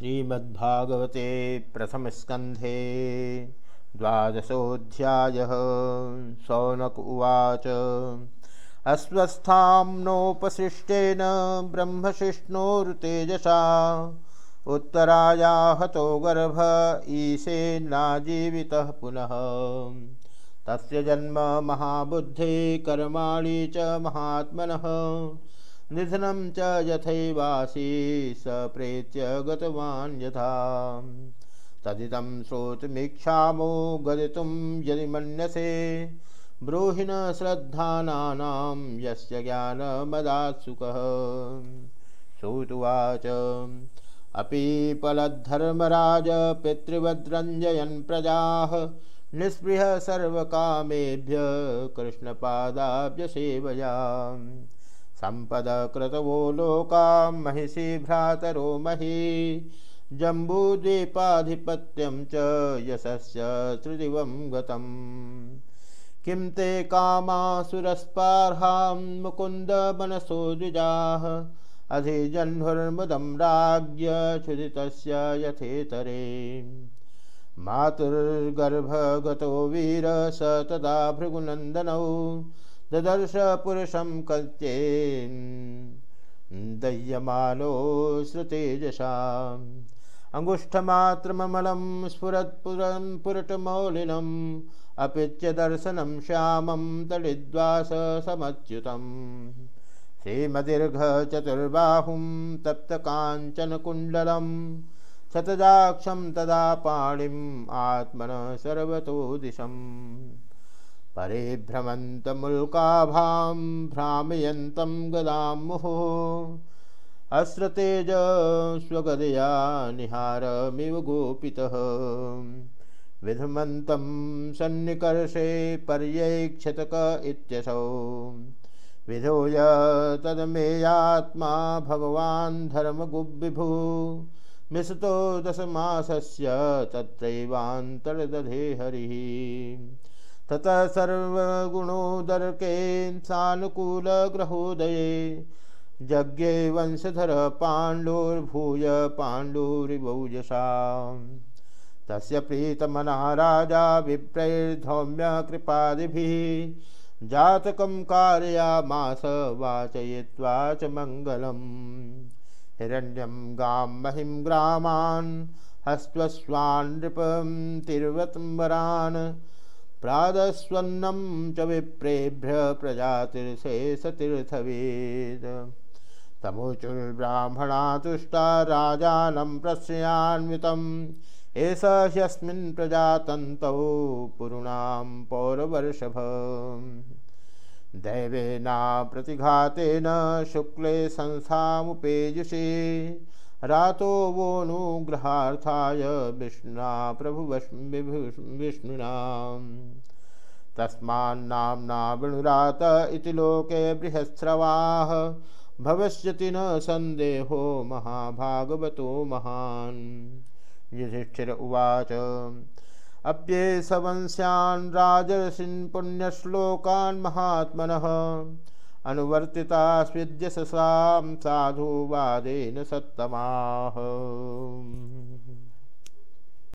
श्रीमद्भागवते प्रथमस्कन्धे द्वादशोऽध्यायः। सौनक उवाच। अस्वस्थां नोपशिष्टेन ब्रह्मशिष्णोरुतेजसा। उत्तराया हतो गर्भ ईशेन्नाजीवितः पुनः। तस्य जन्म महाबुद्धे कर्माणि च महात्मनः। निधनं च यथैवासी स प्रेत्य गतवान् यथा। तदिदं श्रोतुमीक्षामो गदितुं यदि मन्यसे। ब्रूहि न श्रद्धानानां यस्य ज्ञानमदात्सुकः। श्रुतुवाच अपि पलद्धर्मराज पितृवद्रञ्जयन् प्रजाः, निःस्पृह सर्वकामेभ्य कृष्णपादाभ्यसेवया संपद क्रतवो लोका महिषी भ्रातरो मही, जम्बूद्वीपाधिपत्यं च यशस्य त्रिदिवं गतम्। किं ते कामासुरस्पार्हां मुकुन्दमनसो द्विजाः अधिजह्नुर्मुदं राज्ञ्यक्षुदितस्य यथेतरे। मातुर्गर्भगतो वीर स तदा भृगुनन्दनौ ददर्श पुरुषं कल्चेन् दह्यमानो श्रुतेजसाम्। अङ्गुष्ठमात्रममलं स्फुरत्पुरं पुरटमौलिनम् अपिच्य दर्शनं श्यामं तडिद्वास समच्युतम् श्रीमदीर्घचतुर्बाहुं तप्तकाञ्चनकुण्डलं शतजाक्षं तदा पाणिम् आत्मनः सर्वतो दिशम् परिभ्रमन्तमुल्काभां भ्रामयन्तं गदां मुहुः। अस्रतेज स्वगदया निहारमिव गोपितः। विधमन्तं सन्निकर्षे पर्यैक्षतक इत्यसौ। विधोय तदमेयात्मा भगवान् धर्मगुब्विभु मिसतो दशमासस्य तत्रैवान्तर्दधे हरिः। ततः सर्वगुणोदरके सानुकूलग्रहोदये यज्ञे वंशधर पाण्डुर्भूय पाण्डुरिवौजसा तस्य प्रीतमना राजा विप्रैर्धौम्यकृपादिभिः जातकं कारयामास वाचयित्वा च मङ्गलम्। हिरण्यं गां महिं ग्रामान्, हस्त्वस्वान् नृपं तिर्वतम्बरान्। प्रादस्वन्नं च विप्रेभ्य प्रजातिर्शेषतीर्थवेद। तमुचुर्ब्राह्मणा तुष्टा राजानं प्रश्रयान्वितम्। एष ह्यस्मिन् प्रजातन्तौ पुरुणां पौरवर्षभ। दैवेना प्रतिघातेन शुक्ले संस्थामुपेयुषे रातो वोनुग्रहार्थाय विष्णुना, प्रभु विष्णुना विणुरात इति लोके बृहस्रवाः न सन्देहो महाभागवतो महान्। युधिष्ठिर उवाच, अप्ये सवंस्यान् राजर्षिन् महात्मनः अनुवर्तिता स्विद्यसां साधुवादेन सत्तमाः।